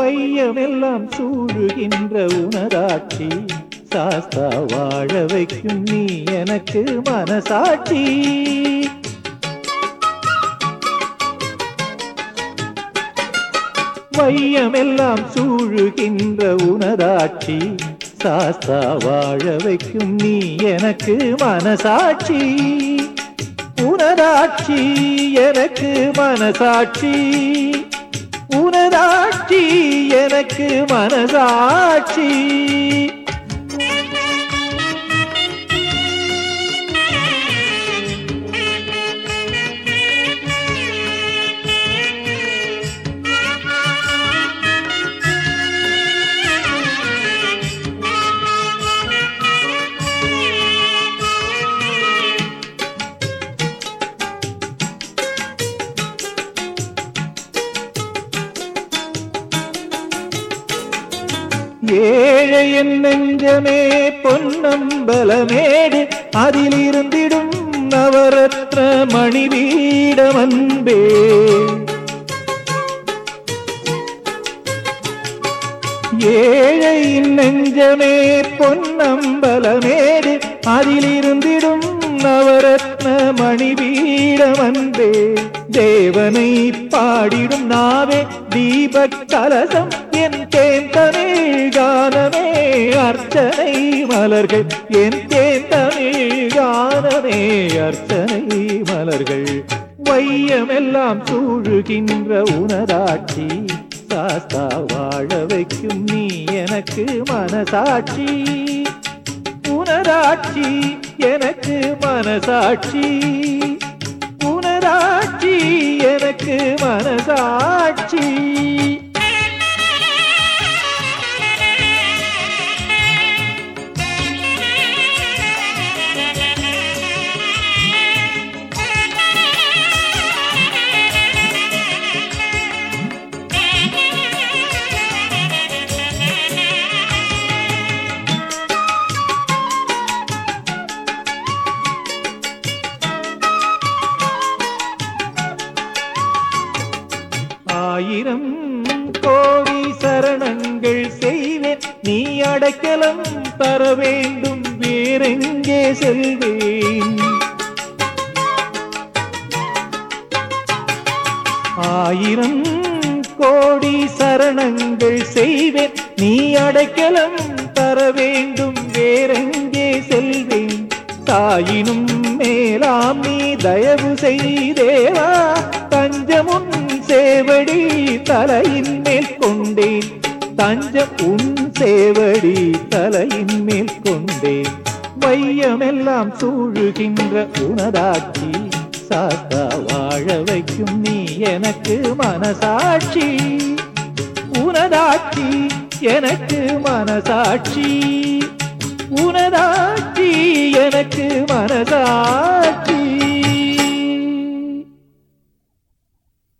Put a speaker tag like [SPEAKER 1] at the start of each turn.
[SPEAKER 1] வையமெல்லாம் சூழுகின்ற உனதாட்சி சாஸ்தா வாழ வைக்கும் நீ எனக்கு மனசாட்சி. வையமெல்லாம் சூழுகின்ற உனதாட்சி சாஸ்தா வாழ வைக்கும் நீ எனக்கு மனசாட்சி. உனதாட்சி எனக்கு மனசாட்சி. உனதாட்சி எனக்கு மனசாட்சி. ஏழை நெஞ்சமே பொன்னம்பலமேடு அதிலிருந்திடும் நவரத்ன மணிவீடம் அன்பே ஏழை நெஞ்சமே பொன்னம்பலமேடு அதிலிருந்திடும் நவரத்ன மணிவீடம் அன்பே தேவனை பாடிடும் நாவே தீபக் கலசம் என் தேன் கானமே அர்ச்சனை மலர்கள் என் தேன் கானமே அர்ச்சனை மலர்கள். வையமெல்லாம் சூழுகின்ற உனதாட்சி சாஸ்தா வாழ வைக்கும் நீ எனக்கு மனசாட்சி. உனதாட்சி எனக்கு மனசாட்சி. உனதாட்சி எனக்கு மனசாட்சி. ஆயிரம் கோடி சரணங்கள் செய்வேன். நீ அடைக்கலம் தர வேண்டும் வேறெங்கே செல்வேன். ஆயிரம் கோடி சரணங்கள் செய்வேன். நீ அடைக்கலம் தர வேண்டும் வேறெங்கே செல்வேன். தாயினும் மேலாம் நீ தயவு செய்தேவா. தஞ்சமுன் சேவடி தலையின் மேல் கொண்டேன் தஞ்ச உன் சேவடி தலையின் மேல் கொண்டேன். வையமெல்லாம் சூழுகின்ற உனதாட்சி சாத்தா வாழ வைக்கும் நீ எனக்கு மனசாட்சி. உனதாட்சி எனக்கு மனசாட்சி. உனதாட்சி எனக்கு மனசாட்சி.